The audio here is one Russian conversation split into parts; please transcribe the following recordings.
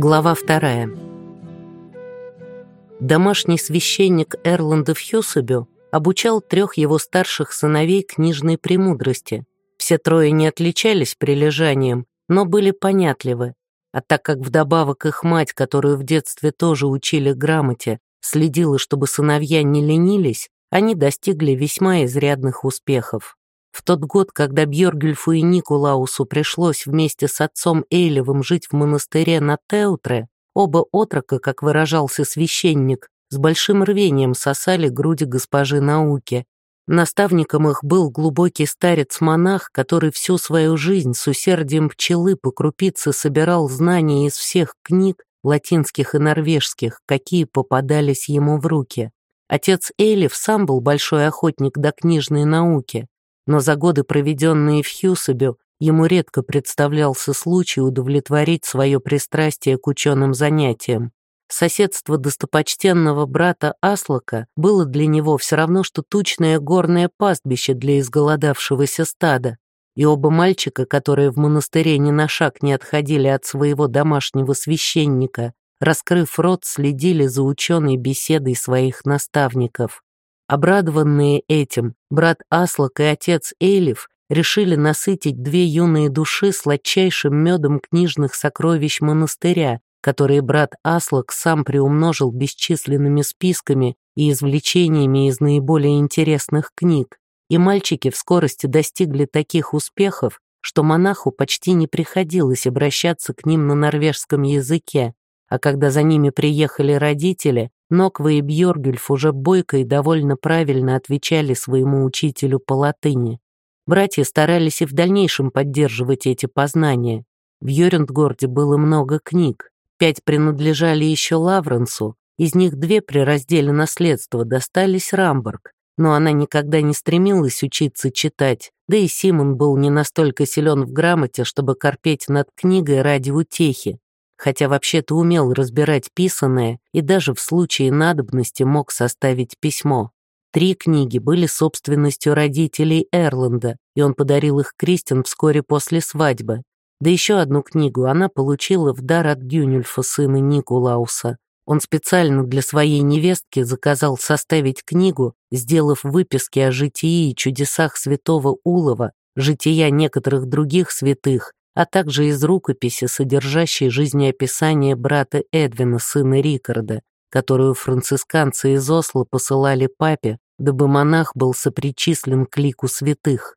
Глава вторая. Домашний священник Эрланда Фьюсабю обучал трех его старших сыновей книжной премудрости. Все трое не отличались прилежанием, но были понятливы. А так как вдобавок их мать, которую в детстве тоже учили грамоте, следила, чтобы сыновья не ленились, они достигли весьма изрядных успехов. В тот год, когда Бьоргюльфу и Никулаусу пришлось вместе с отцом Эйлевым жить в монастыре на Теутре, оба отрока, как выражался священник, с большим рвением сосали груди госпожи науки. Наставником их был глубокий старец-монах, который всю свою жизнь с усердием пчелы по крупице собирал знания из всех книг, латинских и норвежских, какие попадались ему в руки. Отец Эйлиф сам был большой охотник до книжной науки, но за годы, проведенные в Хьюсабе, ему редко представлялся случай удовлетворить свое пристрастие к ученым занятиям. Соседство достопочтенного брата Аслака было для него все равно, что тучное горное пастбище для изголодавшегося стада, и оба мальчика, которые в монастыре ни на шаг не отходили от своего домашнего священника, раскрыв рот, следили за ученой беседой своих наставников. Обрадованные этим, брат Аслак и отец Эйлиф решили насытить две юные души сладчайшим медом книжных сокровищ монастыря, которые брат Аслак сам приумножил бесчисленными списками и извлечениями из наиболее интересных книг. И мальчики в скорости достигли таких успехов, что монаху почти не приходилось обращаться к ним на норвежском языке, а когда за ними приехали родители, Ноква и Бьоргюльф уже бойко и довольно правильно отвечали своему учителю по латыни. Братья старались и в дальнейшем поддерживать эти познания. В Йорюндгорде было много книг. Пять принадлежали еще Лавренсу, из них две при разделе наследства достались Рамбург, но она никогда не стремилась учиться читать, да и Симон был не настолько силен в грамоте, чтобы корпеть над книгой ради утехи хотя вообще-то умел разбирать писанное и даже в случае надобности мог составить письмо. Три книги были собственностью родителей Эрланда, и он подарил их Кристин вскоре после свадьбы. Да еще одну книгу она получила в дар от Гюнюльфа, сына Никулауса. Он специально для своей невестки заказал составить книгу, сделав выписки о житии и чудесах святого Улова, жития некоторых других святых а также из рукописи, содержащей жизнеописание брата Эдвина, сына Рикарда, которую францисканцы из Осло посылали папе, дабы монах был сопричислен к лику святых.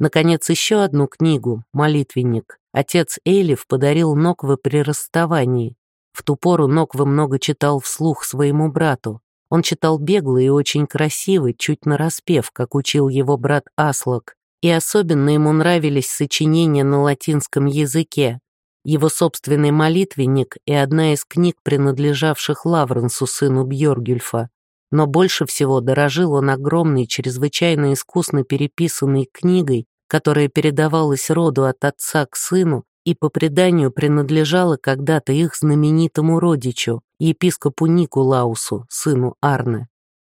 Наконец, еще одну книгу, «Молитвенник», отец Элиф подарил Нокве при расставании. В ту пору Нокве много читал вслух своему брату. Он читал бегло и очень красиво, чуть нараспев, как учил его брат Аслак, и особенно ему нравились сочинения на латинском языке, его собственный молитвенник и одна из книг, принадлежавших Лавренсу, сыну Бьоргюльфа. Но больше всего дорожил он огромной, чрезвычайно искусно переписанной книгой, которая передавалась роду от отца к сыну и по преданию принадлежала когда-то их знаменитому родичу, епископу Никулаусу, сыну Арне.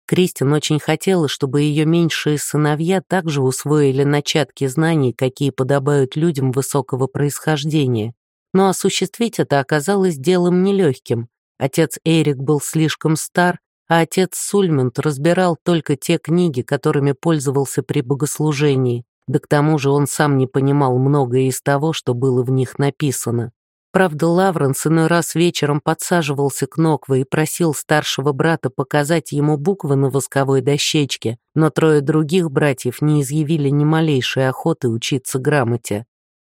Кристин очень хотела, чтобы ее меньшие сыновья также усвоили начатки знаний, какие подобают людям высокого происхождения. Но осуществить это оказалось делом нелегким. Отец Эрик был слишком стар, а отец Сульмент разбирал только те книги, которыми пользовался при богослужении, да к тому же он сам не понимал многое из того, что было в них написано. Правда, Лавренс иной раз вечером подсаживался к Нокве и просил старшего брата показать ему буквы на восковой дощечке, но трое других братьев не изъявили ни малейшей охоты учиться грамоте.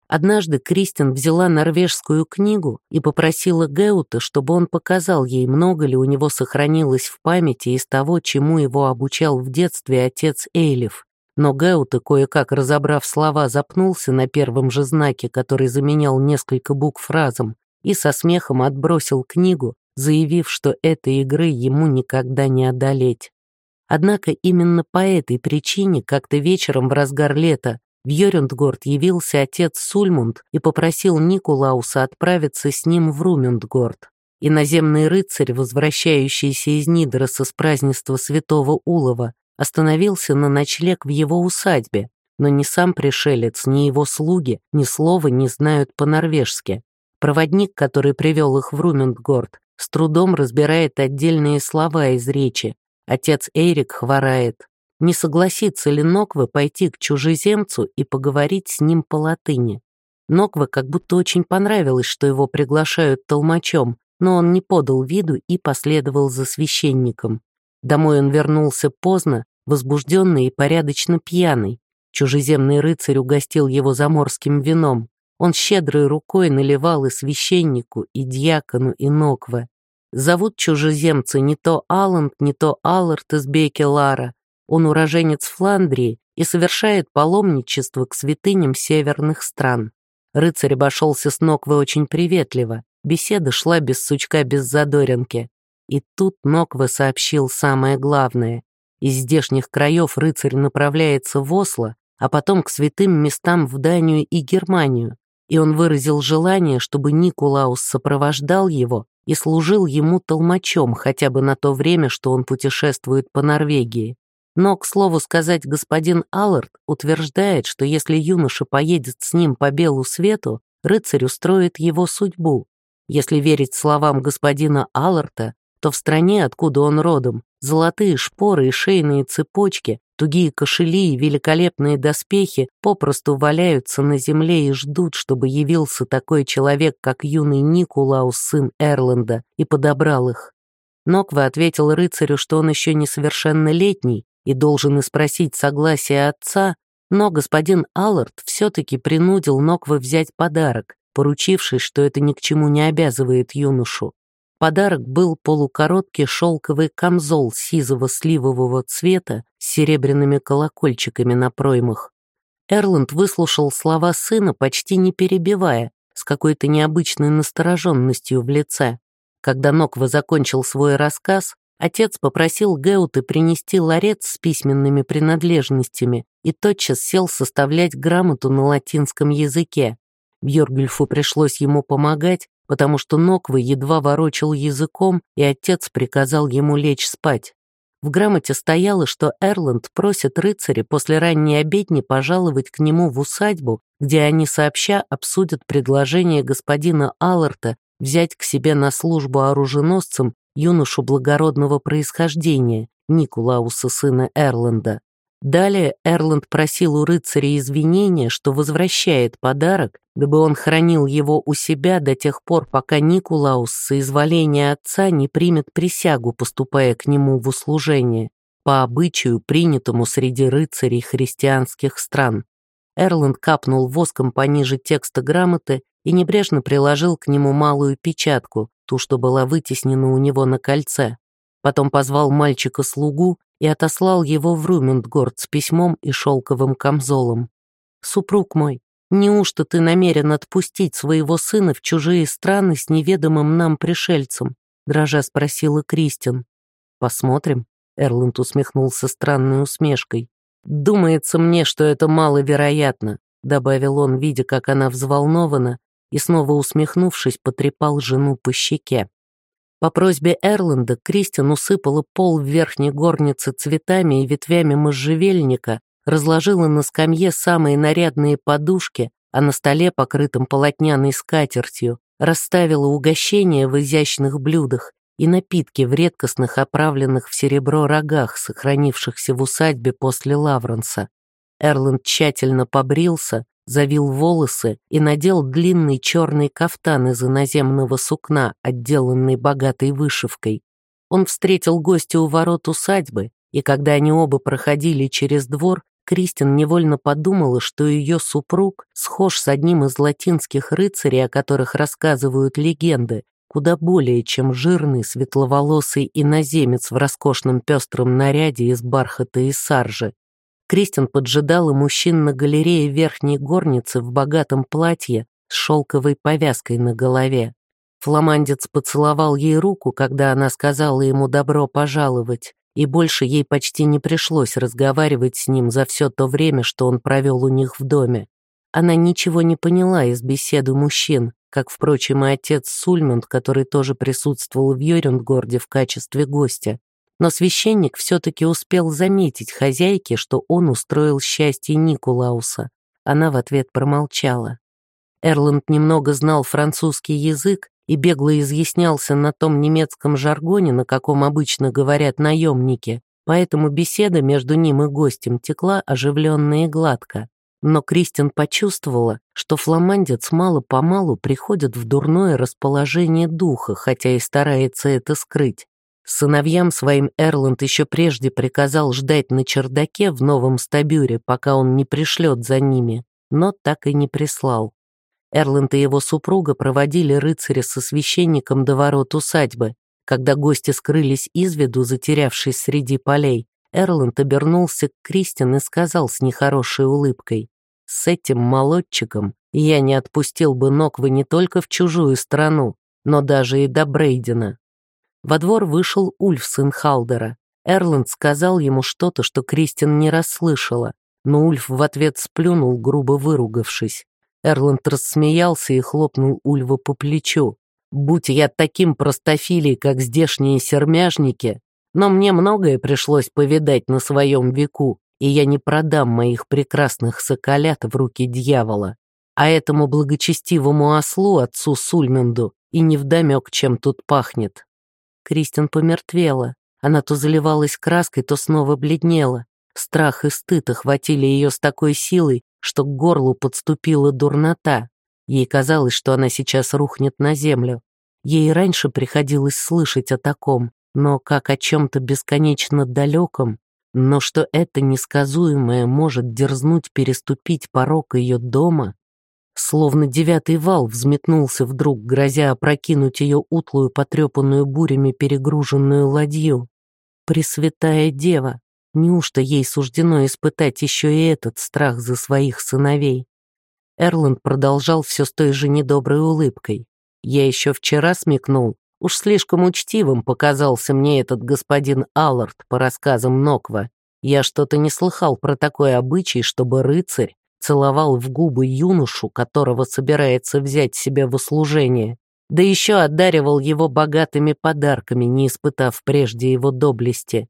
Однажды Кристин взяла норвежскую книгу и попросила Геута, чтобы он показал ей, много ли у него сохранилось в памяти из того, чему его обучал в детстве отец Эйлиф. Но Гаута, кое-как разобрав слова, запнулся на первом же знаке, который заменял несколько букв фразам, и со смехом отбросил книгу, заявив, что этой игры ему никогда не одолеть. Однако именно по этой причине как-то вечером в разгар лета в Йорюндгорд явился отец Сульмунд и попросил Никулауса отправиться с ним в Румюндгорд. Иноземный рыцарь, возвращающийся из Нидроса с празднества святого Улова, остановился на ночлег в его усадьбе, но ни сам пришелец, ни его слуги ни слова не знают по-норвежски. Проводник, который привел их в Румендгорд, с трудом разбирает отдельные слова из речи. Отец Эрик хворает. Не согласится ли Ноквы пойти к чужеземцу и поговорить с ним по латыни? Ноквы как будто очень понравилось, что его приглашают толмачом, но он не подал виду и последовал за священником. Домой он вернулся поздно, возбужденный и порядочно пьяный. Чужеземный рыцарь угостил его заморским вином. Он щедрой рукой наливал и священнику, и дьякону, и Нокве. Зовут чужеземца не то Алланд, не то Аллард из Бекелара. Он уроженец Фландрии и совершает паломничество к святыням северных стран. Рыцарь обошелся с Нокве очень приветливо. Беседа шла без сучка, без задоринки. И тут Ноква сообщил самое главное. Из здешних краев рыцарь направляется в Осло, а потом к святым местам в Данию и Германию, и он выразил желание, чтобы Никулаус сопровождал его и служил ему толмачом хотя бы на то время, что он путешествует по Норвегии. Но, к слову сказать, господин Аллард утверждает, что если юноша поедет с ним по белу свету, рыцарь устроит его судьбу. Если верить словам господина Алларта, то в стране, откуда он родом, золотые шпоры и шейные цепочки, тугие кошели и великолепные доспехи попросту валяются на земле и ждут, чтобы явился такой человек, как юный Никулаус, сын Эрленда, и подобрал их. Ноква ответил рыцарю, что он еще несовершеннолетний и должен испросить согласие отца, но господин Аллард все-таки принудил Ноква взять подарок, поручившись, что это ни к чему не обязывает юношу. Подарок был полукороткий шелковый камзол сизого сливового цвета с серебряными колокольчиками на проймах. Эрланд выслушал слова сына, почти не перебивая, с какой-то необычной настороженностью в лице. Когда Ноква закончил свой рассказ, отец попросил Геуты принести ларец с письменными принадлежностями и тотчас сел составлять грамоту на латинском языке. Бьоргюльфу пришлось ему помогать, потому что Ноквы едва ворочал языком, и отец приказал ему лечь спать. В грамоте стояло, что Эрланд просит рыцаря после ранней обедни пожаловать к нему в усадьбу, где они сообща обсудят предложение господина Алларта взять к себе на службу оруженосцем юношу благородного происхождения, Никулауса, сына Эрланда. Далее Эрланд просил у рыцаря извинения, что возвращает подарок, дабы он хранил его у себя до тех пор, пока Никулаус с соизволения отца не примет присягу, поступая к нему в услужение, по обычаю, принятому среди рыцарей христианских стран. Эрланд капнул воском пониже текста грамоты и небрежно приложил к нему малую печатку, ту, что была вытеснена у него на кольце. Потом позвал мальчика-слугу и отослал его в Румендгорд с письмом и шелковым камзолом. «Супруг мой, неужто ты намерен отпустить своего сына в чужие страны с неведомым нам пришельцем?» дрожа спросила Кристин. «Посмотрим», — Эрланд усмехнулся странной усмешкой. «Думается мне, что это маловероятно», — добавил он, видя, как она взволнована, и снова усмехнувшись, потрепал жену по щеке. По просьбе Эрланда Кристин усыпала пол в верхней горнице цветами и ветвями можжевельника, разложила на скамье самые нарядные подушки, а на столе, покрытом полотняной скатертью, расставила угощения в изящных блюдах и напитки в редкостных оправленных в серебро рогах, сохранившихся в усадьбе после Лавренса. Эрланд тщательно побрился, завил волосы и надел длинный черный кафтан из иноземного сукна, отделанный богатой вышивкой. Он встретил гостя у ворот усадьбы, и когда они оба проходили через двор, Кристин невольно подумала, что ее супруг схож с одним из латинских рыцарей, о которых рассказывают легенды, куда более, чем жирный светловолосый иноземец в роскошном пестром наряде из бархата и саржи. Кристин поджидала мужчин на галерее верхней горницы в богатом платье с шелковой повязкой на голове. Фламандец поцеловал ей руку, когда она сказала ему «добро пожаловать», и больше ей почти не пришлось разговаривать с ним за все то время, что он провел у них в доме. Она ничего не поняла из беседы мужчин, как, впрочем, и отец Сульмунд, который тоже присутствовал в Йорюндгорде в качестве гостя но священник все-таки успел заметить хозяйке, что он устроил счастье Никулауса. Она в ответ промолчала. Эрланд немного знал французский язык и бегло изъяснялся на том немецком жаргоне, на каком обычно говорят наемники, поэтому беседа между ним и гостем текла оживленно и гладко. Но Кристин почувствовала, что фламандец мало-помалу приходит в дурное расположение духа, хотя и старается это скрыть. Сыновьям своим Эрланд еще прежде приказал ждать на чердаке в новом стабюре, пока он не пришлет за ними, но так и не прислал. Эрланд и его супруга проводили рыцаря со священником до ворот усадьбы. Когда гости скрылись из виду, затерявшись среди полей, Эрланд обернулся к Кристин и сказал с нехорошей улыбкой, «С этим молодчиком я не отпустил бы ног вы не только в чужую страну, но даже и до Брейдена». Во двор вышел Ульф, сын Халдера. Эрланд сказал ему что-то, что Кристин не расслышала, но Ульф в ответ сплюнул, грубо выругавшись. Эрланд рассмеялся и хлопнул Ульва по плечу. «Будь я таким простофилей, как здешние сермяжники, но мне многое пришлось повидать на своем веку, и я не продам моих прекрасных соколят в руки дьявола. А этому благочестивому ослу, отцу Сульменду, и невдомек, чем тут пахнет. Кристин помертвела. Она то заливалась краской, то снова бледнела. Страх и стыд охватили ее с такой силой, что к горлу подступила дурнота. Ей казалось, что она сейчас рухнет на землю. Ей раньше приходилось слышать о таком, но как о чем-то бесконечно далеком, но что это несказуемое может дерзнуть переступить порог ее дома, Словно девятый вал взметнулся вдруг, грозя опрокинуть ее утлую, потрепанную бурями перегруженную ладью. Пресвятая дева, неужто ей суждено испытать еще и этот страх за своих сыновей? Эрланд продолжал все с той же недоброй улыбкой. Я еще вчера смекнул, уж слишком учтивым показался мне этот господин Аллард по рассказам Ноква. Я что-то не слыхал про такой обычай, чтобы рыцарь целовал в губы юношу, которого собирается взять себе в услужение, да еще одаривал его богатыми подарками, не испытав прежде его доблести.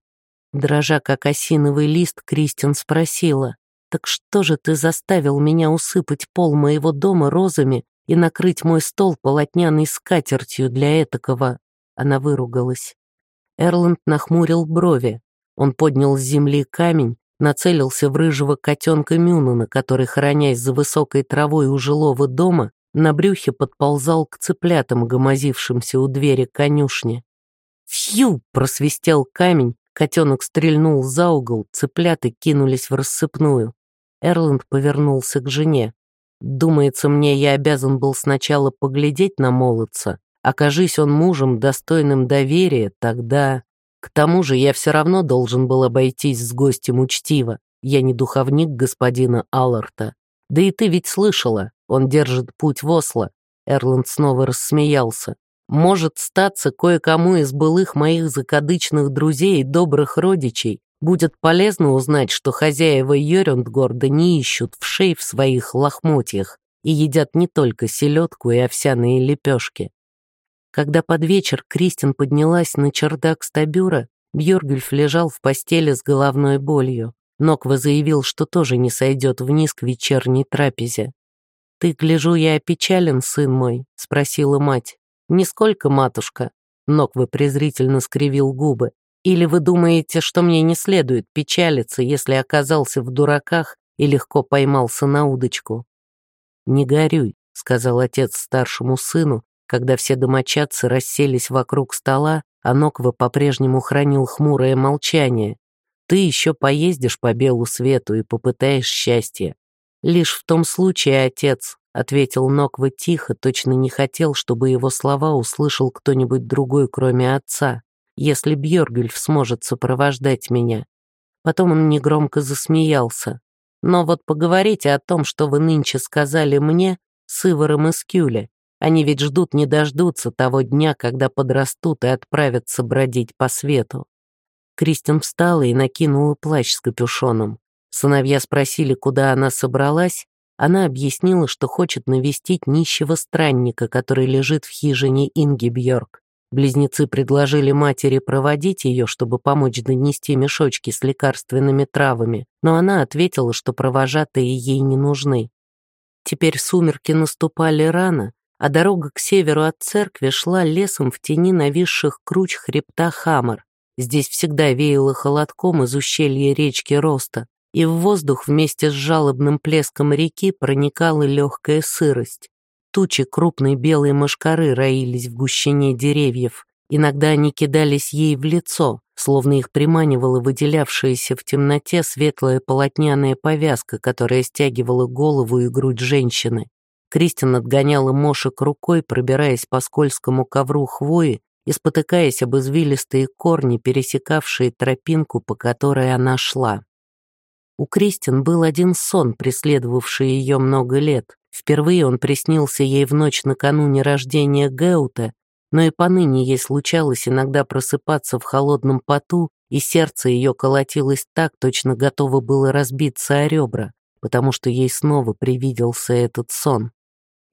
Дрожа как осиновый лист, Кристин спросила, «Так что же ты заставил меня усыпать пол моего дома розами и накрыть мой стол полотняной скатертью для этакого?» Она выругалась. Эрланд нахмурил брови. Он поднял с земли камень, нацелился в рыжего котенка Мюнана, который, хоронясь за высокой травой у жилого дома, на брюхе подползал к цыплятам, гомозившимся у двери конюшни. «Фью!» — просвистел камень, котенок стрельнул за угол, цыпляты кинулись в рассыпную. Эрланд повернулся к жене. «Думается мне, я обязан был сначала поглядеть на молодца. Окажись он мужем, достойным доверия, тогда...» К тому же я все равно должен был обойтись с гостем учтиво. Я не духовник господина Алларта. Да и ты ведь слышала, он держит путь в Осло. Эрланд снова рассмеялся. Может, статься кое-кому из былых моих закадычных друзей и добрых родичей будет полезно узнать, что хозяева Йорюндгорда не ищут вшей в своих лохмотьях и едят не только селедку и овсяные лепешки. Когда под вечер Кристин поднялась на чердак стабюра, Бьоргюльф лежал в постели с головной болью. Ноква заявил, что тоже не сойдет вниз к вечерней трапезе. «Ты, гляжу, я опечален, сын мой?» — спросила мать. «Нисколько, матушка». Ноква презрительно скривил губы. «Или вы думаете, что мне не следует печалиться, если оказался в дураках и легко поймался на удочку?» «Не горюй», — сказал отец старшему сыну, когда все домочадцы расселись вокруг стола, а Ноква по-прежнему хранил хмурое молчание. «Ты еще поездишь по белу свету и попытаешь счастье». «Лишь в том случае, отец», — ответил Ноква тихо, точно не хотел, чтобы его слова услышал кто-нибудь другой, кроме отца, если Бьоргюльф сможет сопровождать меня. Потом он негромко засмеялся. «Но вот поговорите о том, что вы нынче сказали мне с Иваром из Кюля. Они ведь ждут не дождутся того дня, когда подрастут и отправятся бродить по свету. Кристин встала и накинула плащ с капюшоном. Сыновья спросили, куда она собралась. Она объяснила, что хочет навестить нищего странника, который лежит в хижине Инги Бьорк. Близнецы предложили матери проводить ее, чтобы помочь донести мешочки с лекарственными травами, но она ответила, что провожатые ей не нужны. Теперь сумерки наступали рано, а дорога к северу от церкви шла лесом в тени нависших круч хребта Хамар. Здесь всегда веяло холодком из ущелья речки Роста, и в воздух вместе с жалобным плеском реки проникала легкая сырость. Тучи крупной белой мошкары роились в гущине деревьев. Иногда они кидались ей в лицо, словно их приманивала выделявшаяся в темноте светлая полотняная повязка, которая стягивала голову и грудь женщины. Кристин отгоняла мошек рукой, пробираясь по скользкому ковру хвои и спотыкаясь об извилистые корни, пересекавшие тропинку, по которой она шла. У Кристин был один сон, преследовавший ее много лет. Впервые он приснился ей в ночь накануне рождения Геута, но и поныне ей случалось иногда просыпаться в холодном поту, и сердце ее колотилось так, точно готово было разбиться о ребра, потому что ей снова привиделся этот сон.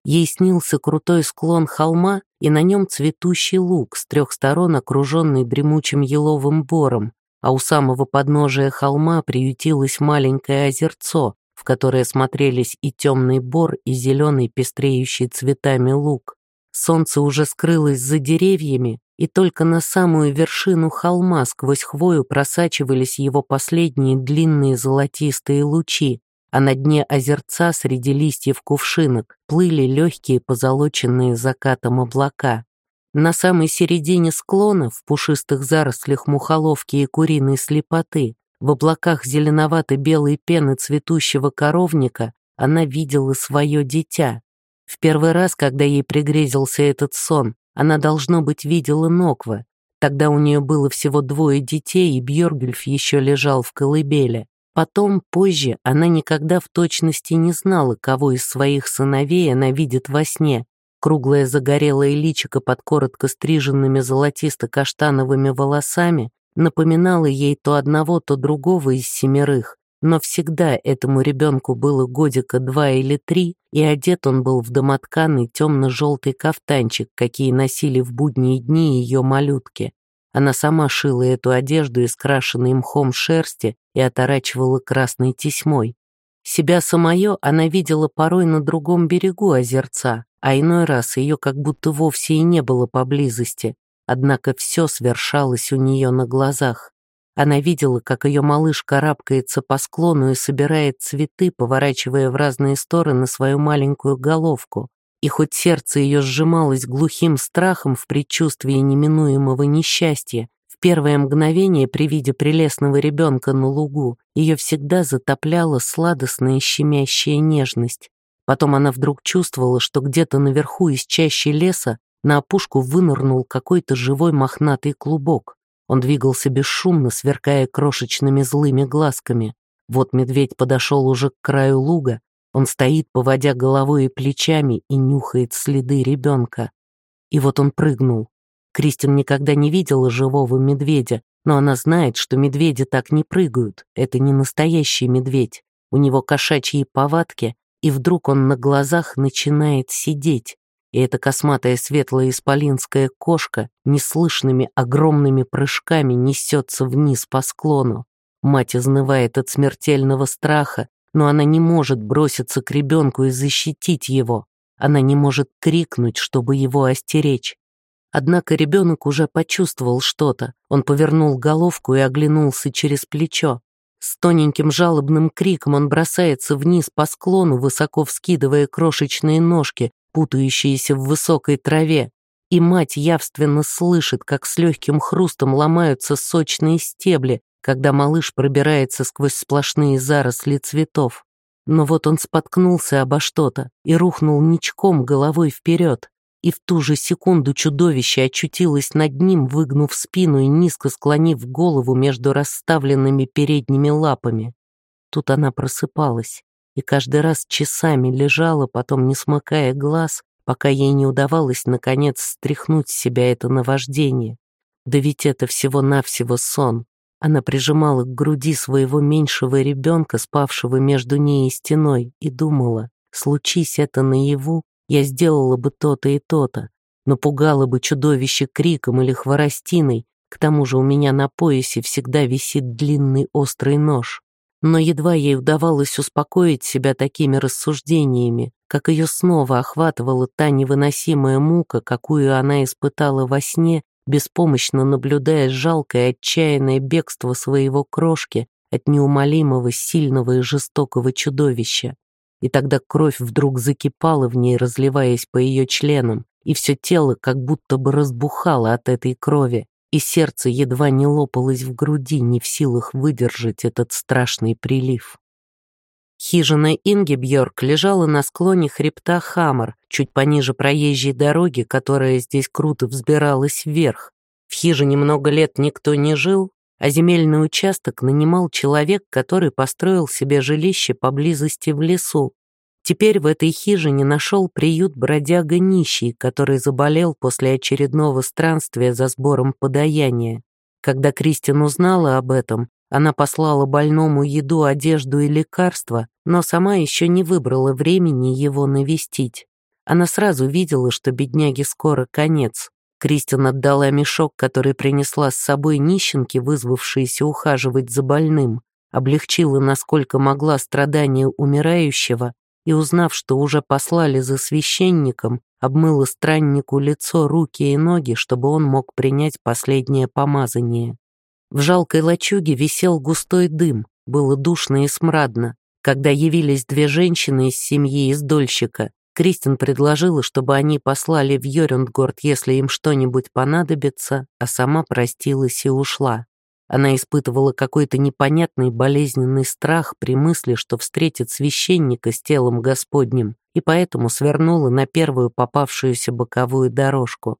Ей снился крутой склон холма и на нем цветущий луг, с трех сторон окруженный дремучим еловым бором, а у самого подножия холма приютилось маленькое озерцо, в которое смотрелись и темный бор, и зеленый пестреющий цветами луг. Солнце уже скрылось за деревьями, и только на самую вершину холма сквозь хвою просачивались его последние длинные золотистые лучи, а на дне озерца среди листьев кувшинок плыли легкие позолоченные закатом облака. На самой середине склона, в пушистых зарослях мухоловки и куриной слепоты, в облаках зеленовато-белой пены цветущего коровника, она видела свое дитя. В первый раз, когда ей пригрезился этот сон, она, должно быть, видела Ноква. Тогда у нее было всего двое детей, и Бьоргюльф еще лежал в колыбели. Потом, позже, она никогда в точности не знала, кого из своих сыновей она видит во сне. Круглое загорелое личико под коротко стриженными золотисто-каштановыми волосами напоминало ей то одного, то другого из семерых, но всегда этому ребенку было годика два или три, и одет он был в домотканый темно-желтый кафтанчик, какие носили в будние дни ее малютки. Она сама шила эту одежду из крашенной мхом шерсти и оторачивала красной тесьмой. Себя самое она видела порой на другом берегу озерца, а иной раз ее как будто вовсе и не было поблизости, однако все свершалось у нее на глазах. Она видела, как ее малыш карабкается по склону и собирает цветы, поворачивая в разные стороны свою маленькую головку. И хоть сердце ее сжималось глухим страхом в предчувствии неминуемого несчастья, в первое мгновение при виде прелестного ребенка на лугу ее всегда затопляла сладостная щемящая нежность. Потом она вдруг чувствовала, что где-то наверху из чащи леса на опушку вынырнул какой-то живой мохнатый клубок. Он двигался бесшумно, сверкая крошечными злыми глазками. Вот медведь подошел уже к краю луга, он стоит, поводя головой и плечами, и нюхает следы ребенка. И вот он прыгнул. Кристин никогда не видела живого медведя, но она знает, что медведи так не прыгают. Это не настоящий медведь. У него кошачьи повадки, и вдруг он на глазах начинает сидеть. И эта косматая светлая исполинская кошка неслышными огромными прыжками несется вниз по склону. Мать изнывает от смертельного страха, но она не может броситься к ребенку и защитить его. Она не может крикнуть, чтобы его остеречь. Однако ребенок уже почувствовал что-то. Он повернул головку и оглянулся через плечо. С тоненьким жалобным криком он бросается вниз по склону, высоко вскидывая крошечные ножки, путающиеся в высокой траве. И мать явственно слышит, как с легким хрустом ломаются сочные стебли, когда малыш пробирается сквозь сплошные заросли цветов. Но вот он споткнулся обо что-то и рухнул ничком головой вперед. И в ту же секунду чудовище очутилось над ним, выгнув спину и низко склонив голову между расставленными передними лапами. Тут она просыпалась и каждый раз часами лежала, потом не смыкая глаз, пока ей не удавалось наконец стряхнуть с себя это наваждение. Да ведь это всего-навсего сон. Она прижимала к груди своего меньшего ребенка, спавшего между ней и стеной, и думала, случись это наяву, я сделала бы то-то и то-то, напугала бы чудовище криком или хворостиной, к тому же у меня на поясе всегда висит длинный острый нож. Но едва ей удавалось успокоить себя такими рассуждениями, как ее снова охватывала та невыносимая мука, какую она испытала во сне, беспомощно наблюдая жалкое отчаянное бегство своего крошки от неумолимого, сильного и жестокого чудовища. И тогда кровь вдруг закипала в ней, разливаясь по ее членам, и все тело как будто бы разбухало от этой крови, и сердце едва не лопалось в груди, не в силах выдержать этот страшный прилив. Хижина Ингебьорг лежала на склоне хребта Хаммер, чуть пониже проезжей дороги, которая здесь круто взбиралась вверх. В хижине много лет никто не жил, а земельный участок нанимал человек, который построил себе жилище поблизости в лесу. Теперь в этой хижине нашел приют бродяга нищий, который заболел после очередного странствия за сбором подаяния. Когда Кристин узнала об этом, она послала больному еду, одежду и лекарства, но сама еще не выбрала времени его навестить. Она сразу видела, что бедняге скоро конец. Кристин отдала мешок, который принесла с собой нищенке, вызвавшейся ухаживать за больным, облегчила, насколько могла, страдания умирающего и, узнав, что уже послали за священником, обмыла страннику лицо, руки и ноги, чтобы он мог принять последнее помазание. В жалкой лачуге висел густой дым, было душно и смрадно. Когда явились две женщины из семьи издольщика, Кристин предложила, чтобы они послали в Йорюндгорд, если им что-нибудь понадобится, а сама простилась и ушла. Она испытывала какой-то непонятный болезненный страх при мысли, что встретит священника с телом Господним, и поэтому свернула на первую попавшуюся боковую дорожку.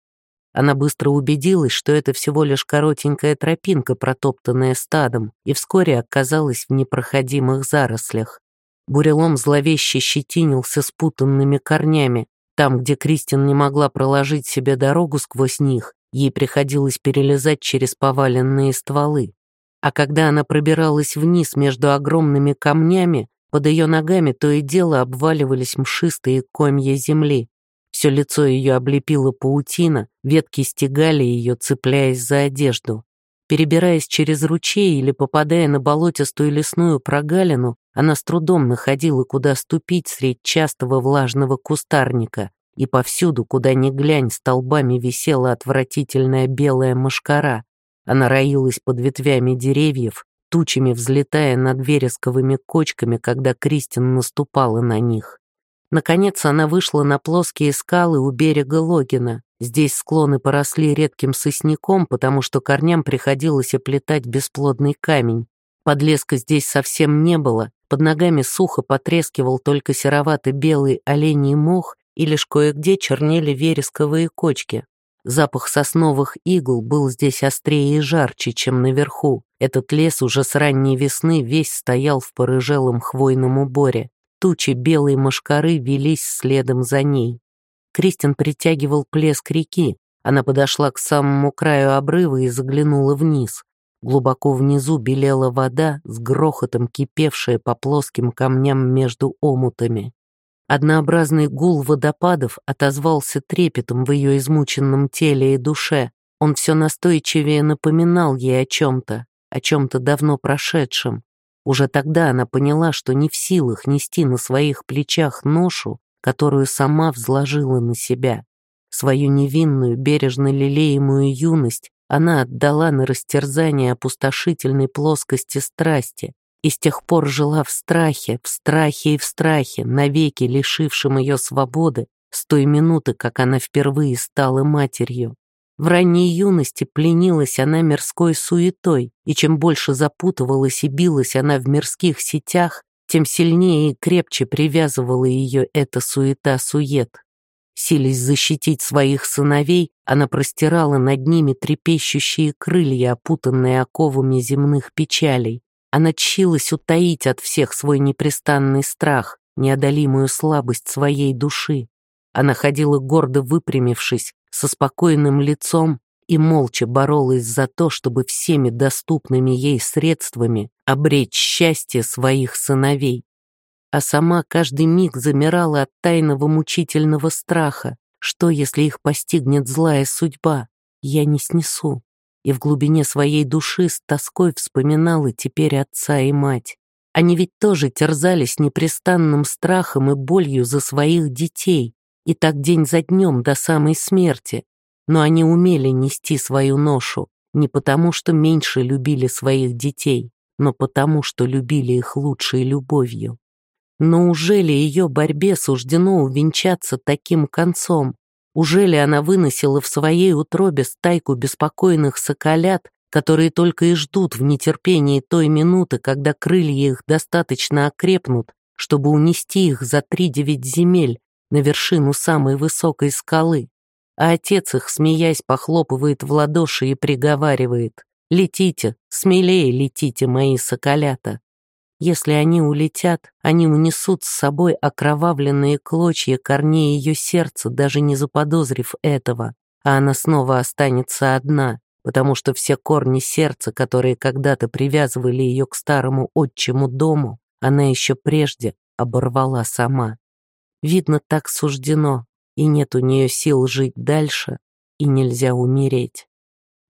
Она быстро убедилась, что это всего лишь коротенькая тропинка, протоптанная стадом, и вскоре оказалась в непроходимых зарослях. Бурелом зловеще щетинился спутанными корнями. Там, где Кристин не могла проложить себе дорогу сквозь них, ей приходилось перелезать через поваленные стволы. А когда она пробиралась вниз между огромными камнями, под ее ногами то и дело обваливались мшистые комья земли. Все лицо ее облепило паутина, ветки стегали ее, цепляясь за одежду. Перебираясь через ручей или попадая на болотистую лесную прогалину, она с трудом находила, куда ступить средь частого влажного кустарника, и повсюду, куда ни глянь, столбами висела отвратительная белая мошкара. Она роилась под ветвями деревьев, тучами взлетая над вересковыми кочками, когда Кристин наступала на них. Наконец она вышла на плоские скалы у берега Логина. Здесь склоны поросли редким сосняком, потому что корням приходилось оплетать бесплодный камень. Подлеска здесь совсем не было, под ногами сухо потрескивал только серовато-белый оленей мох и лишь кое-где чернели вересковые кочки. Запах сосновых игл был здесь острее и жарче, чем наверху. Этот лес уже с ранней весны весь стоял в порыжелом хвойном уборе. Тучи белой мошкары велись следом за ней. Кристин притягивал плеск реки. Она подошла к самому краю обрыва и заглянула вниз. Глубоко внизу белела вода, с грохотом кипевшая по плоским камням между омутами. Однообразный гул водопадов отозвался трепетом в ее измученном теле и душе. Он все настойчивее напоминал ей о чем-то, о чем-то давно прошедшем. Уже тогда она поняла, что не в силах нести на своих плечах ношу, которую сама взложила на себя. Свою невинную, бережно лелеемую юность она отдала на растерзание опустошительной плоскости страсти и с тех пор жила в страхе, в страхе и в страхе, навеки лишившим ее свободы с той минуты, как она впервые стала матерью. В ранней юности пленилась она мирской суетой, и чем больше запутывалась и билась она в мирских сетях, тем сильнее и крепче привязывала ее эта суета-сует. Силясь защитить своих сыновей, она простирала над ними трепещущие крылья, опутанные оковами земных печалей. Она чилась утаить от всех свой непрестанный страх, неодолимую слабость своей души. Она ходила гордо выпрямившись, со спокойным лицом и молча боролась за то, чтобы всеми доступными ей средствами обречь счастье своих сыновей. А сама каждый миг замирала от тайного мучительного страха, что, если их постигнет злая судьба, я не снесу. И в глубине своей души с тоской вспоминала теперь отца и мать. Они ведь тоже терзались непрестанным страхом и болью за своих детей, и так день за днем до самой смерти. Но они умели нести свою ношу, не потому что меньше любили своих детей, но потому что любили их лучшей любовью. Но уже ли ее борьбе суждено увенчаться таким концом? Уже ли она выносила в своей утробе стайку беспокойных соколят, которые только и ждут в нетерпении той минуты, когда крылья их достаточно окрепнут, чтобы унести их за три девять земель на вершину самой высокой скалы. А отец их, смеясь, похлопывает в ладоши и приговаривает «Летите, смелее летите, мои соколята». Если они улетят, они унесут с собой окровавленные клочья корней ее сердца, даже не заподозрив этого, а она снова останется одна, потому что все корни сердца, которые когда-то привязывали ее к старому отчему дому, она еще прежде оборвала сама. Видно, так суждено, и нет у нее сил жить дальше, и нельзя умереть.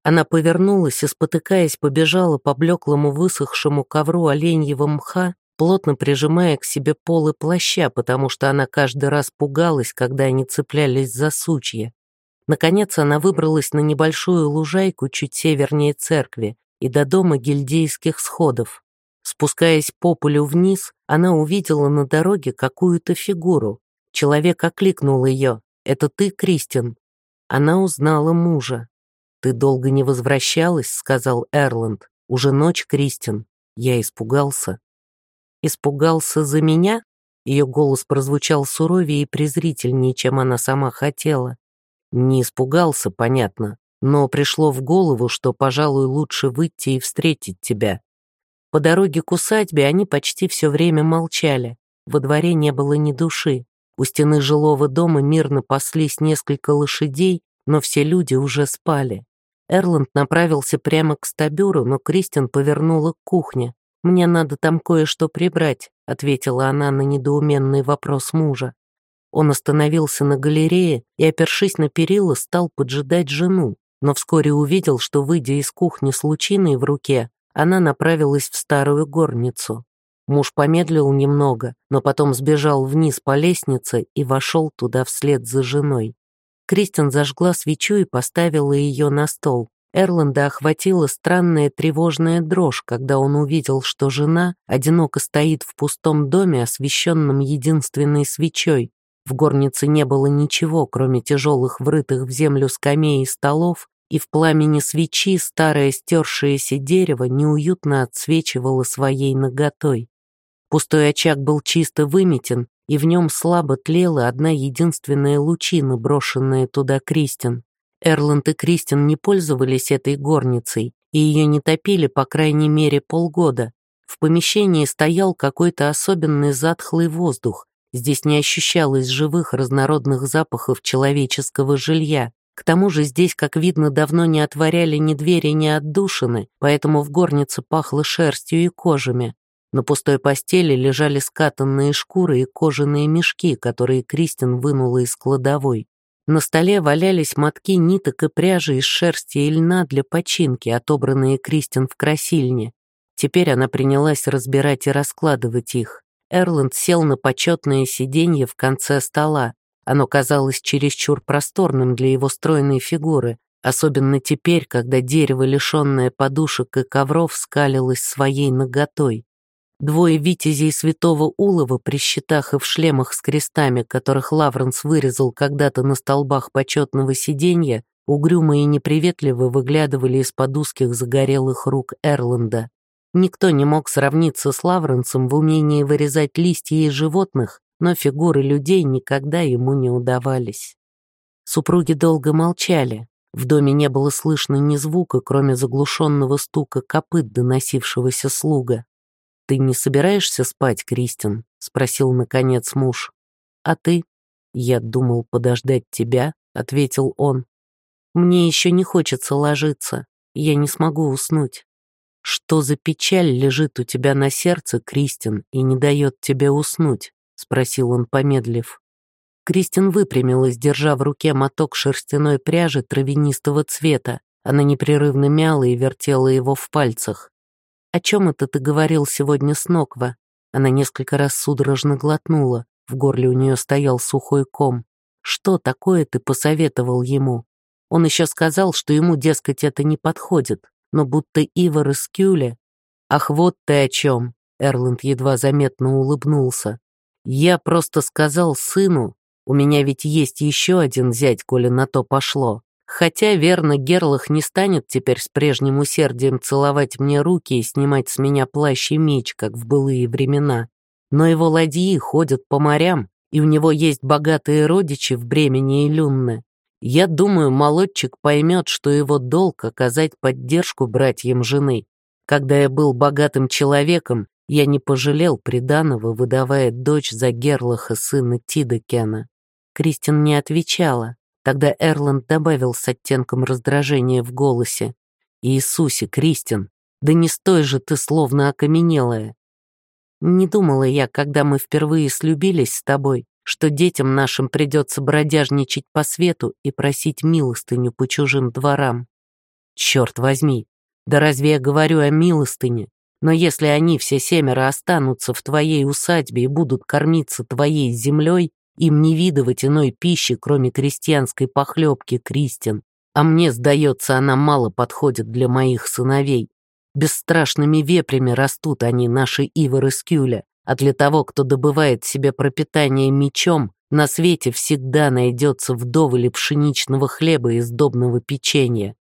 Она повернулась и, спотыкаясь, побежала по блеклому высохшему ковру оленьего мха, плотно прижимая к себе полы плаща, потому что она каждый раз пугалась, когда они цеплялись за сучья. Наконец она выбралась на небольшую лужайку чуть севернее церкви и до дома гильдейских сходов. Спускаясь по полю вниз, она увидела на дороге какую-то фигуру. Человек окликнул ее. «Это ты, Кристин?» Она узнала мужа. «Ты долго не возвращалась», — сказал Эрланд. «Уже ночь, Кристин». Я испугался. «Испугался за меня?» Ее голос прозвучал суровее и презрительнее, чем она сама хотела. Не испугался, понятно, но пришло в голову, что, пожалуй, лучше выйти и встретить тебя. По дороге к усадьбе они почти все время молчали. Во дворе не было ни души. У стены жилого дома мирно паслись несколько лошадей, но все люди уже спали. Эрланд направился прямо к стабюру, но Кристин повернула к кухне. «Мне надо там кое-что прибрать», — ответила она на недоуменный вопрос мужа. Он остановился на галерее и, опершись на перила, стал поджидать жену, но вскоре увидел, что, выйдя из кухни с лучиной в руке, она направилась в старую горницу. Муж помедлил немного, но потом сбежал вниз по лестнице и вошел туда вслед за женой. Кристин зажгла свечу и поставила ее на стол. Эрланда охватила странная тревожная дрожь, когда он увидел, что жена одиноко стоит в пустом доме, освещенном единственной свечой, в горнице не было ничего, кроме тяжелых врытых в землю скамей и столов, и в пламени свечи старое стершееся дерево неуютно отсвечивало своей наготой. Пустой очаг был чисто выметен, и в нем слабо тлела одна единственная лучина, брошенная туда Кристин. Эрланд и Кристин не пользовались этой горницей, и ее не топили по крайней мере полгода. В помещении стоял какой-то особенный затхлый воздух, Здесь не ощущалось живых разнородных запахов человеческого жилья. К тому же здесь, как видно, давно не отворяли ни двери, ни отдушины, поэтому в горнице пахло шерстью и кожами. На пустой постели лежали скатанные шкуры и кожаные мешки, которые Кристин вынула из кладовой. На столе валялись мотки ниток и пряжи из шерсти и льна для починки, отобранные Кристин в красильне. Теперь она принялась разбирать и раскладывать их. Эрланд сел на почетное сиденье в конце стола. Оно казалось чересчур просторным для его стройной фигуры, особенно теперь, когда дерево, лишенное подушек и ковров, скалилось своей наготой. Двое витязей святого Улова при щитах и в шлемах с крестами, которых Лавренс вырезал когда-то на столбах почетного сиденья, угрюмо и неприветливо выглядывали из-под узких загорелых рук Эрланда. Никто не мог сравниться с Лавренсом в умении вырезать листья из животных, но фигуры людей никогда ему не удавались. Супруги долго молчали. В доме не было слышно ни звука, кроме заглушенного стука копыт, доносившегося слуга. «Ты не собираешься спать, Кристин?» — спросил, наконец, муж. «А ты?» «Я думал подождать тебя», — ответил он. «Мне еще не хочется ложиться. Я не смогу уснуть». «Что за печаль лежит у тебя на сердце, Кристин, и не дает тебе уснуть?» — спросил он, помедлив. Кристин выпрямилась, держа в руке моток шерстяной пряжи травянистого цвета. Она непрерывно мяла и вертела его в пальцах. «О чем это ты говорил сегодня с Ноква?» Она несколько раз судорожно глотнула, в горле у нее стоял сухой ком. «Что такое ты посоветовал ему?» Он еще сказал, что ему, дескать, это не подходит, но будто Ивар из Кюля... «Ах, вот ты о чем!» Эрланд едва заметно улыбнулся. «Я просто сказал сыну, у меня ведь есть еще один зять, коли на то пошло. Хотя, верно, Герлах не станет теперь с прежним усердием целовать мне руки и снимать с меня плащ и меч, как в былые времена. Но его ладьи ходят по морям, и у него есть богатые родичи в Бремени и Люнне. Я думаю, молодчик поймет, что его долг оказать поддержку братьям жены. Когда я был богатым человеком, я не пожалел приданого, выдавая дочь за Герлаха, сына Тидекена. Кристин не отвечала. Тогда Эрланд добавил с оттенком раздражения в голосе. «Иисусе, Кристин, да не стой же ты словно окаменелая. Не думала я, когда мы впервые слюбились с тобой, что детям нашим придется бродяжничать по свету и просить милостыню по чужим дворам. Черт возьми, да разве я говорю о милостыне? Но если они все семеро останутся в твоей усадьбе и будут кормиться твоей землей, им не видывать иной пищи, кроме крестьянской похлебки, Кристин. А мне, сдается, она мало подходит для моих сыновей. Бесстрашными вепрями растут они, наши ивары скюля, а для того, кто добывает себе пропитание мечом, на свете всегда найдется вдоволь пшеничного хлеба и сдобного печенья.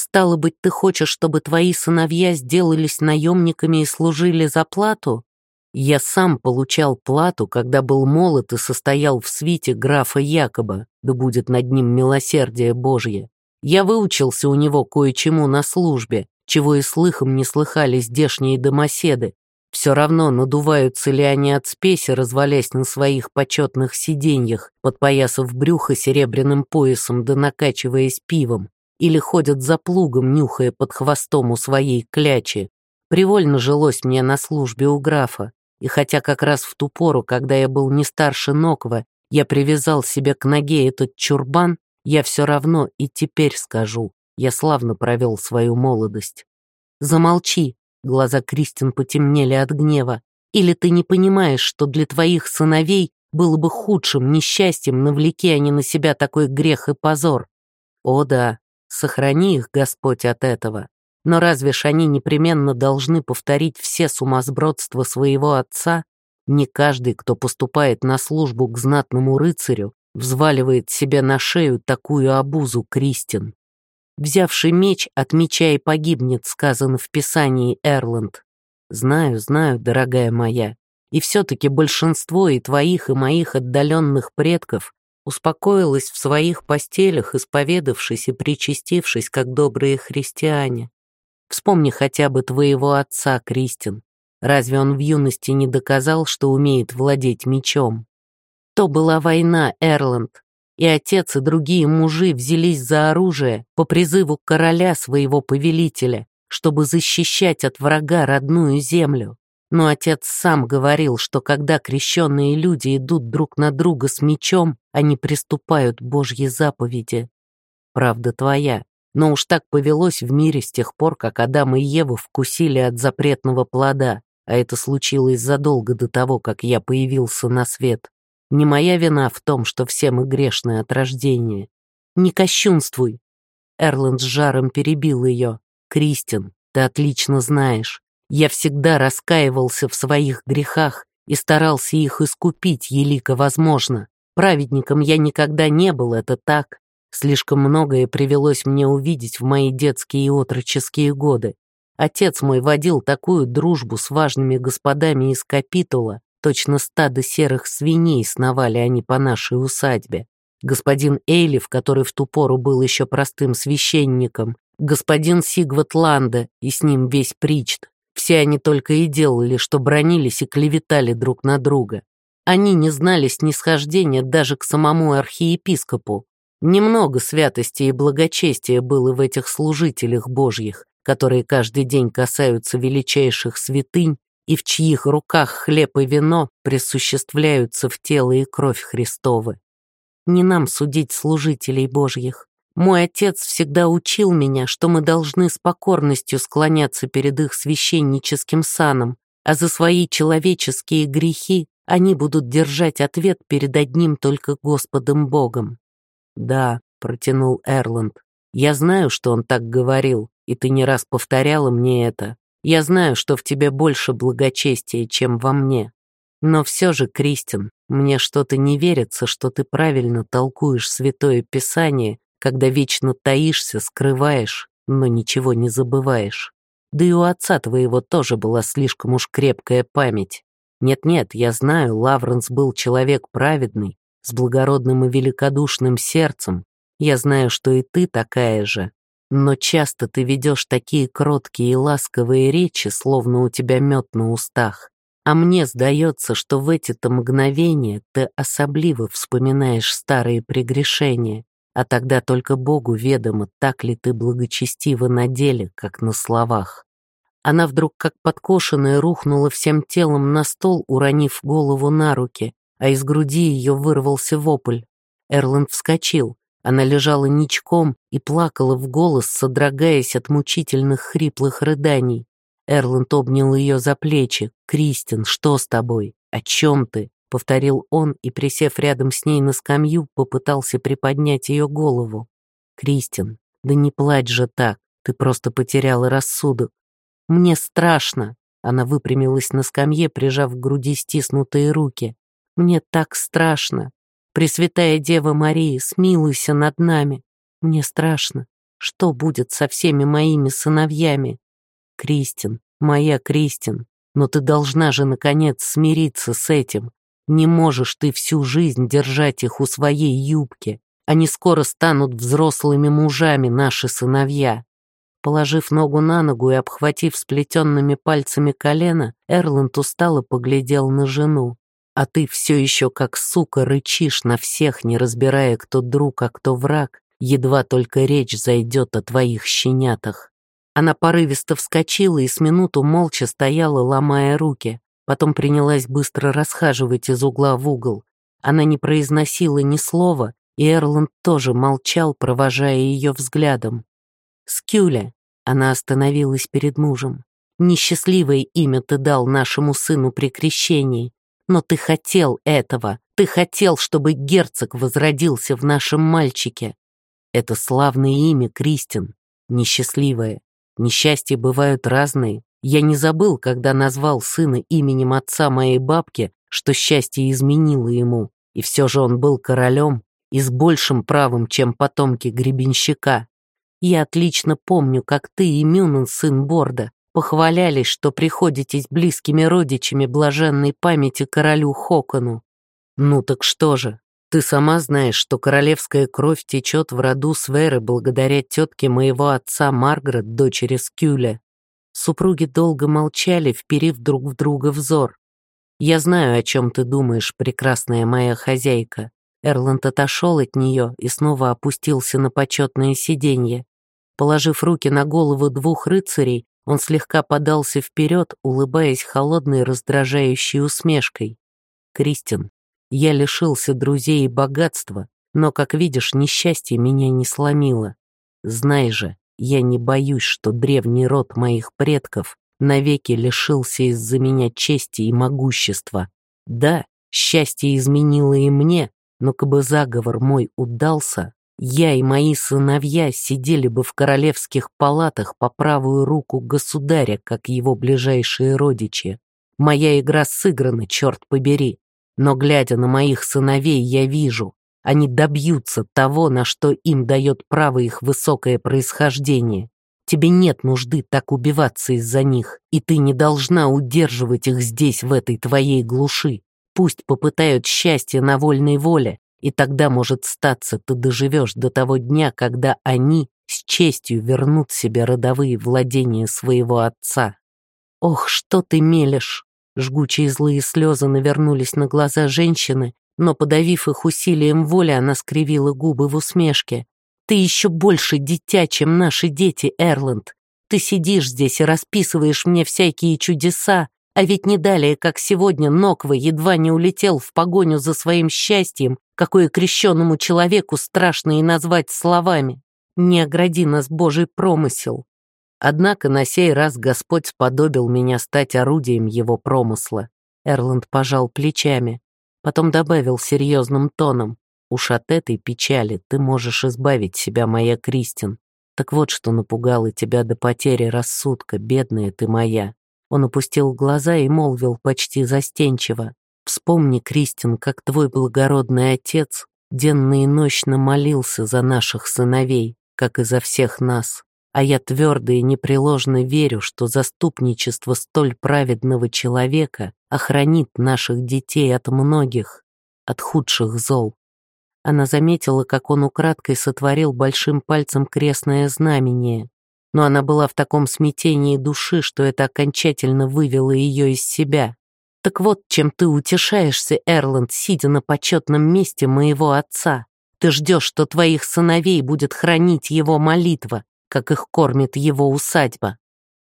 Стало быть, ты хочешь, чтобы твои сыновья сделались наемниками и служили за плату? Я сам получал плату, когда был молод и состоял в свите графа Якоба, да будет над ним милосердие Божье. Я выучился у него кое-чему на службе, чего и слыхом не слыхали здешние домоседы. Все равно надуваются ли они от спеси, развалясь на своих почетных сиденьях, подпоясав брюхо серебряным поясом да накачиваясь пивом, или ходят за плугом, нюхая под хвостом у своей клячи. Привольно жилось мне на службе у графа, и хотя как раз в ту пору, когда я был не старше Ноква, я привязал себе к ноге этот чурбан, я все равно и теперь скажу, я славно провел свою молодость. Замолчи, глаза Кристин потемнели от гнева. Или ты не понимаешь, что для твоих сыновей было бы худшим несчастьем, навлеки они на себя такой грех и позор? О да, сохрани их, Господь, от этого. Но разве ж они непременно должны повторить все сумасбродства своего отца? Не каждый, кто поступает на службу к знатному рыцарю, взваливает себе на шею такую обузу, Кристин. Взявший меч, от меча и погибнет, сказано в Писании Эрланд. Знаю, знаю, дорогая моя. И все-таки большинство и твоих, и моих отдаленных предков успокоилось в своих постелях, исповедавшись и причастившись, как добрые христиане. Вспомни хотя бы твоего отца, Кристин. Разве он в юности не доказал, что умеет владеть мечом? То была война, Эрланд, и отец и другие мужи взялись за оружие по призыву короля своего повелителя, чтобы защищать от врага родную землю. Но отец сам говорил, что когда крещенные люди идут друг на друга с мечом, они приступают Божьи заповеди. Правда твоя, но уж так повелось в мире с тех пор, как Адам и Ева вкусили от запретного плода, а это случилось задолго до того, как я появился на свет. Не моя вина в том, что все мы грешны от рождения. Не кощунствуй. Эрланд с жаром перебил ее. Кристин, ты отлично знаешь. Я всегда раскаивался в своих грехах и старался их искупить, елико возможно. Праведником я никогда не был, это так. Слишком многое привелось мне увидеть в мои детские и отроческие годы. Отец мой водил такую дружбу с важными господами из капитула, Точно стадо серых свиней сновали они по нашей усадьбе. Господин Эйлиф, который в ту пору был еще простым священником, господин Сигват Ланда и с ним весь Причт. Все они только и делали, что бронились и клеветали друг на друга. Они не знали снисхождения даже к самому архиепископу. Немного святости и благочестия было в этих служителях божьих, которые каждый день касаются величайших святынь и в чьих руках хлеб и вино присуществляются в тело и кровь Христовы. Не нам судить служителей Божьих. Мой отец всегда учил меня, что мы должны с покорностью склоняться перед их священническим саном, а за свои человеческие грехи они будут держать ответ перед одним только Господом Богом. «Да», — протянул Эрланд, — «я знаю, что он так говорил, и ты не раз повторяла мне это. Я знаю, что в тебе больше благочестия, чем во мне. Но все же, Кристин, мне что-то не верится, что ты правильно толкуешь Святое Писание, когда вечно таишься, скрываешь, но ничего не забываешь. Да и у отца твоего тоже была слишком уж крепкая память. Нет-нет, я знаю, Лавренс был человек праведный, с благородным и великодушным сердцем. Я знаю, что и ты такая же. Но часто ты ведешь такие кроткие и ласковые речи, словно у тебя мед на устах. А мне сдается, что в эти-то мгновения ты особливо вспоминаешь старые прегрешения, а тогда только Богу ведомо, так ли ты благочестива на деле, как на словах. Она вдруг как подкошенная рухнула всем телом на стол, уронив голову на руки, а из груди ее вырвался вопль. Эрланд вскочил. Она лежала ничком и плакала в голос, содрогаясь от мучительных хриплых рыданий. Эрланд обнял ее за плечи. «Кристин, что с тобой? О чем ты?» — повторил он и, присев рядом с ней на скамью, попытался приподнять ее голову. «Кристин, да не плачь же так, ты просто потеряла рассудок. Мне страшно!» Она выпрямилась на скамье, прижав к груди стиснутые руки. «Мне так страшно! Пресвятая Дева Мария, смилуйся над нами! Мне страшно! Что будет со всеми моими сыновьями? Кристин, моя Кристин, но ты должна же, наконец, смириться с этим. Не можешь ты всю жизнь держать их у своей юбки. Они скоро станут взрослыми мужами, наши сыновья. Положив ногу на ногу и обхватив сплетенными пальцами колено, Эрланд устало поглядел на жену. «А ты все еще как сука рычишь на всех, не разбирая, кто друг, а кто враг, едва только речь зайдет о твоих щенятах». Она порывисто вскочила и с минуту молча стояла, ломая руки. Потом принялась быстро расхаживать из угла в угол. Она не произносила ни слова, и Эрланд тоже молчал, провожая ее взглядом. Скюля. Она остановилась перед мужем. Несчастливое имя ты дал нашему сыну при крещении, но ты хотел этого. Ты хотел, чтобы герцог возродился в нашем мальчике. Это славное имя, Кристин, несчастливое. Несчастья бывают разные. Я не забыл, когда назвал сына именем отца моей бабки, что счастье изменило ему, и все же он был королем и с большим правом, чем потомки гребенщика. Я отлично помню, как ты и Мюнен, сын Борда, похвалялись, что приходитесь близкими родичами блаженной памяти королю Хокону. Ну так что же, ты сама знаешь, что королевская кровь течет в роду Сверы благодаря тетке моего отца Маргарет, дочери Скюля. Супруги долго молчали, вперив друг в друга взор. «Я знаю, о чем ты думаешь, прекрасная моя хозяйка». Эрланд отошел от нее и снова опустился на почетное сиденье. Положив руки на головы двух рыцарей, он слегка подался вперед, улыбаясь холодной раздражающей усмешкой. «Кристин, я лишился друзей и богатства, но, как видишь, несчастье меня не сломило. Знай же, я не боюсь, что древний род моих предков навеки лишился из-за меня чести и могущества. Да, счастье изменило и мне, но кабы заговор мой удался, я и мои сыновья сидели бы в королевских палатах по правую руку государя, как его ближайшие родичи. Моя игра сыграна, черт побери. Но, глядя на моих сыновей, я вижу, они добьются того, на что им дает право их высокое происхождение. Тебе нет нужды так убиваться из-за них, и ты не должна удерживать их здесь, в этой твоей глуши. Пусть попытают счастье на вольной воле, и тогда, может статься, ты доживешь до того дня, когда они с честью вернут себе родовые владения своего отца. Ох, что ты мелешь! Жгучие злые слезы навернулись на глаза женщины, но, подавив их усилием воли, она скривила губы в усмешке. «Ты еще больше дитя, чем наши дети, Эрланд. Ты сидишь здесь и расписываешь мне всякие чудеса, а ведь не далее, как сегодня, Ноква едва не улетел в погоню за своим счастьем, какое крещенному человеку страшно и назвать словами. Не огради нас, Божий промысел. Однако на сей раз Господь сподобил меня стать орудием его промысла. Эрланд пожал плечами, потом добавил серьезным тоном. «Уж от этой печали ты можешь избавить себя, моя Кристин. Так вот, что напугало тебя до потери рассудка, бедная ты моя». Он опустил глаза и молвил почти застенчиво. «Вспомни, Кристин, как твой благородный отец денно и ночно молился за наших сыновей, как и за всех нас. А я твердо и непреложно верю, что заступничество столь праведного человека охранит наших детей от многих, от худших зол. Она заметила, как он украдкой сотворил большим пальцем крестное знамение, но она была в таком смятении души, что это окончательно вывело ее из себя. «Так вот, чем ты утешаешься, Эрланд, сидя на почетном месте моего отца. Ты ждешь, что твоих сыновей будет хранить его молитва, как их кормит его усадьба».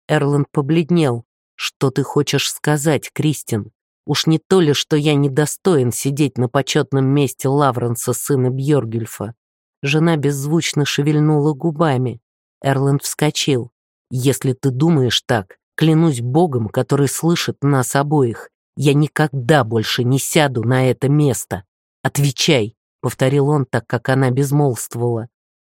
Эрланд побледнел. «Что ты хочешь сказать, Кристин? Уж не то ли, что я недостоин сидеть на почетном месте Лавренса, сына Бьоргюльфа?» Жена беззвучно шевельнула губами. Эрланд вскочил. «Если ты думаешь так, клянусь Богом, который слышит нас обоих, я никогда больше не сяду на это место. Отвечай!» — повторил он, так как она безмолвствовала.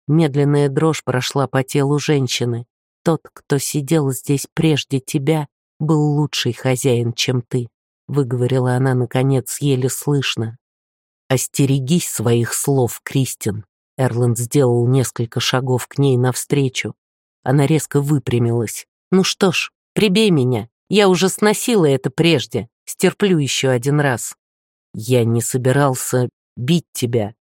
Медленная дрожь прошла по телу женщины. Тот, кто сидел здесь прежде тебя, был лучший хозяин, чем ты, выговорила она, наконец, еле слышно. «Остерегись своих слов, Кристин!» Эрланд сделал несколько шагов к ней навстречу. Она резко выпрямилась. «Ну что ж, прибей меня. Я уже сносила это прежде. Стерплю еще один раз». «Я не собирался бить тебя»,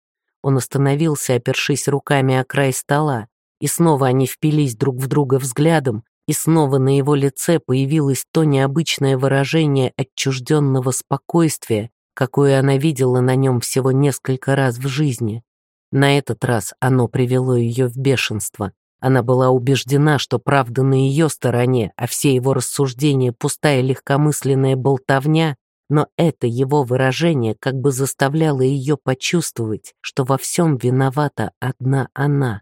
он остановился, опершись руками о край стола, и снова они впились друг в друга взглядом, и снова на его лице появилось то необычное выражение отчужденного спокойствия, какое она видела на нем всего несколько раз в жизни. На этот раз оно привело ее в бешенство. Она была убеждена, что правда на ее стороне, а все его рассуждения — пустая легкомысленная болтовня, но это его выражение как бы заставляло ее почувствовать, что во всем виновата одна она.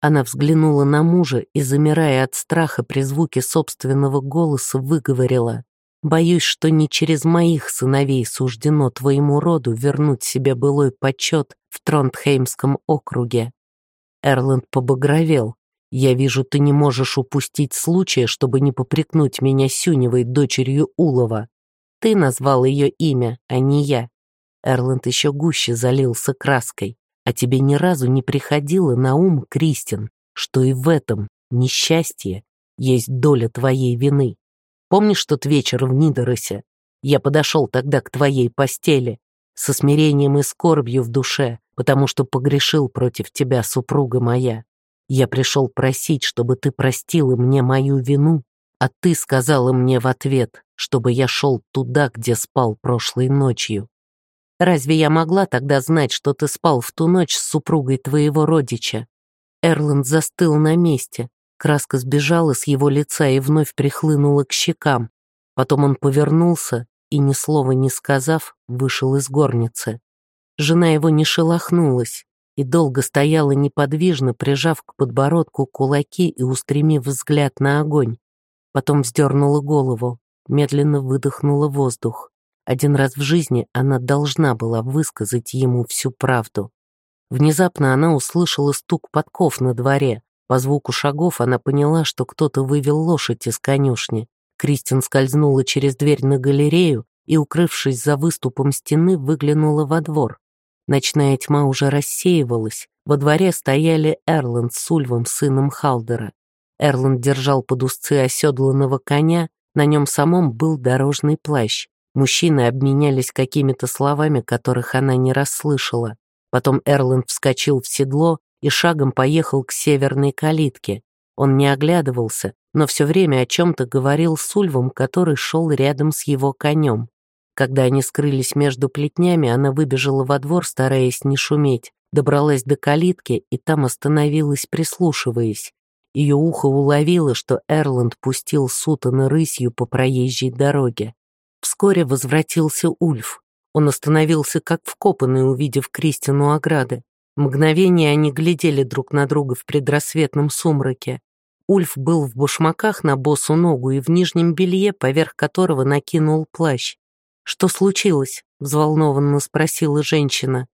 Она взглянула на мужа и, замирая от страха при звуке собственного голоса, выговорила «Боюсь, что не через моих сыновей суждено твоему роду вернуть себе былой почет в Тронтхеймском округе». Эрланд побагровел. «Я вижу, ты не можешь упустить случая, чтобы не попрекнуть меня Сюневой, дочерью Улова. Ты назвал ее имя, а не я. Эрланд еще гуще залился краской. А тебе ни разу не приходило на ум, Кристин, что и в этом несчастье есть доля твоей вины. Помнишь тот вечер в Нидоросе? Я подошел тогда к твоей постели со смирением и скорбью в душе, потому что погрешил против тебя, супруга моя. Я пришел просить, чтобы ты простила мне мою вину а ты сказала мне в ответ, чтобы я шел туда, где спал прошлой ночью. Разве я могла тогда знать, что ты спал в ту ночь с супругой твоего родича? Эрланд застыл на месте. Краска сбежала с его лица и вновь прихлынула к щекам. Потом он повернулся и, ни слова не сказав, вышел из горницы. Жена его не шелохнулась и долго стояла неподвижно, прижав к подбородку кулаки и устремив взгляд на огонь. Потом вздернула голову, медленно выдохнула воздух. Один раз в жизни она должна была высказать ему всю правду. Внезапно она услышала стук подков на дворе. По звуку шагов она поняла, что кто-то вывел лошадь из конюшни. Кристин скользнула через дверь на галерею и, укрывшись за выступом стены, выглянула во двор. Ночная тьма уже рассеивалась. Во дворе стояли Эрланд с Ульвом, сыном Халдера. Эрланд держал под узцы оседланного коня, на нем самом был дорожный плащ. Мужчины обменялись какими-то словами, которых она не расслышала. Потом Эрланд вскочил в седло и шагом поехал к северной калитке. Он не оглядывался, но все время о чем-то говорил с Ульвом, который шел рядом с его конем. Когда они скрылись между плетнями, она выбежала во двор, стараясь не шуметь, добралась до калитки и там остановилась, прислушиваясь. Ее ухо уловило, что Эрланд пустил Сутана рысью по проезжей дороге. Вскоре возвратился Ульф. Он остановился как вкопанный, увидев Кристину ограды. Мгновение они глядели друг на друга в предрассветном сумраке. Ульф был в башмаках на босу ногу и в нижнем белье, поверх которого накинул плащ. «Что случилось?» — взволнованно спросила женщина.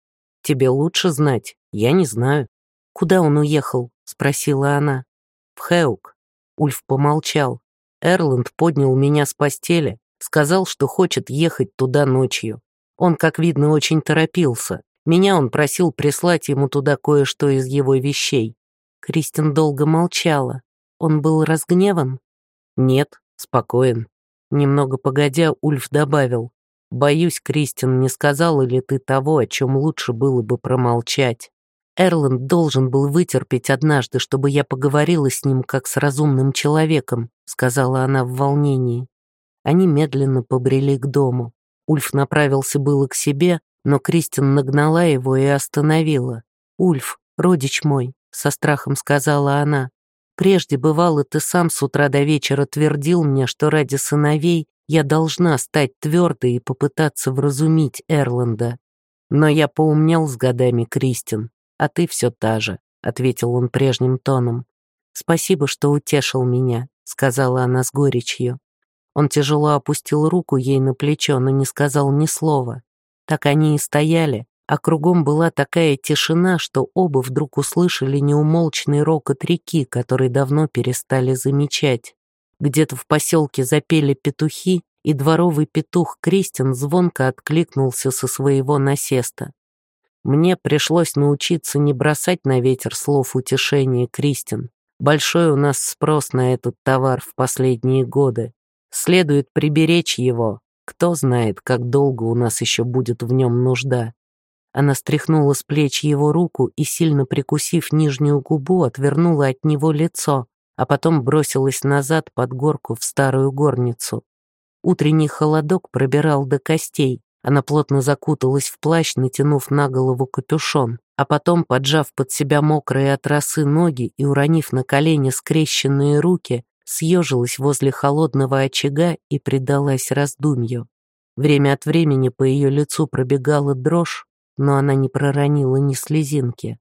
«Тебе лучше знать, я не знаю». «Куда он уехал?» — спросила она. «В Хеук». Ульф помолчал. Эрланд поднял меня с постели, сказал, что хочет ехать туда ночью. Он, как видно, очень торопился. Меня он просил прислать ему туда кое-что из его вещей. Кристин долго молчала. Он был разгневан? Нет, спокоен. Немного погодя, Ульф добавил. Боюсь, Кристин, не сказала ли ты того, о чем лучше было бы промолчать. Эрланд должен был вытерпеть однажды, чтобы я поговорила с ним как с разумным человеком, сказала она в волнении. Они медленно побрели к дому. Ульф направился было к себе, но Кристин нагнала его и остановила. «Ульф, родич мой», — со страхом сказала она, Прежде, бывало, ты сам с утра до вечера твердил мне, что ради сыновей я должна стать твердой и попытаться вразумить Эрланда. Но я поумнел с годами, Кристин, а ты все та же, — ответил он прежним тоном. «Спасибо, что утешил меня», — сказала она с горечью. Он тяжело опустил руку ей на плечо, но не сказал ни слова. Так они и стояли, а кругом была такая тишина, что оба вдруг услышали неумолчный рокот реки, который давно перестали замечать. Где-то в поселке запели петухи, и дворовый петух Кристин звонко откликнулся со своего насеста. Мне пришлось научиться не бросать на ветер слов утешения, Кристин. Большой у нас спрос на этот товар в последние годы. Следует приберечь его. Кто знает, как долго у нас еще будет в нем нужда. Она стряхнула с плеч его руку и, сильно прикусив нижнюю губу, отвернула от него лицо, а потом бросилась назад под горку в старую горницу. Утренний холодок пробирал до костей. Она плотно закуталась в плащ, натянув на голову капюшон, а потом, поджав под себя мокрые от росы ноги и уронив на колени скрещенные руки, съежилась возле холодного очага и предалась раздумью. Время от времени по ее лицу пробегала дрожь, но она не проронила ни слезинки.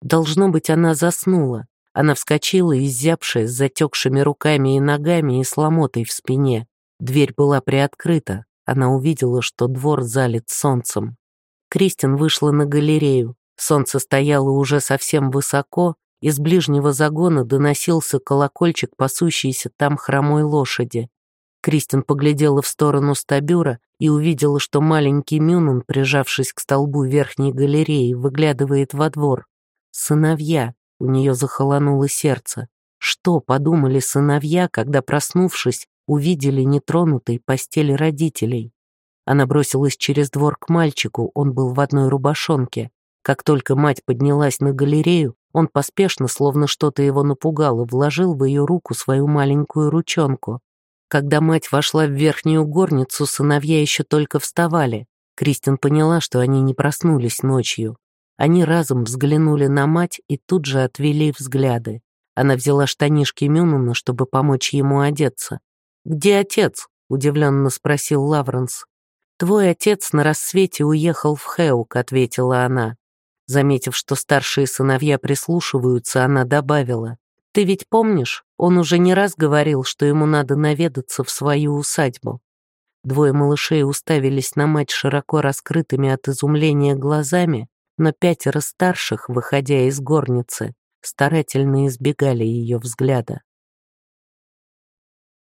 Должно быть, она заснула. Она вскочила, изябшая, с затекшими руками и ногами и с ломотой в спине. Дверь была приоткрыта. Она увидела, что двор залит солнцем. Кристин вышла на галерею. Солнце стояло уже совсем высоко, из ближнего загона доносился колокольчик пасущейся там хромой лошади. Кристин поглядела в сторону стабюра и увидела, что маленький Мюнун, прижавшись к столбу верхней галереи, выглядывает во двор. Сыновья, у нее захолонуло сердце. Что подумали сыновья, когда, проснувшись, увидели нетронутой постели родителей? Она бросилась через двор к мальчику, он был в одной рубашонке. Как только мать поднялась на галерею, он поспешно, словно что-то его напугало, вложил в ее руку свою маленькую ручонку. Когда мать вошла в верхнюю горницу, сыновья еще только вставали. Кристин поняла, что они не проснулись ночью. Они разом взглянули на мать и тут же отвели взгляды. Она взяла штанишки Мюнуна, чтобы помочь ему одеться. «Где отец?» — удивленно спросил Лавренс. «Твой отец на рассвете уехал в Хеук», — ответила она. Заметив, что старшие сыновья прислушиваются, она добавила. Ты ведь помнишь, он уже не раз говорил, что ему надо наведаться в свою усадьбу. Двое малышей уставились на мать широко раскрытыми от изумления глазами, но пятеро старших, выходя из горницы, старательно избегали ее взгляда.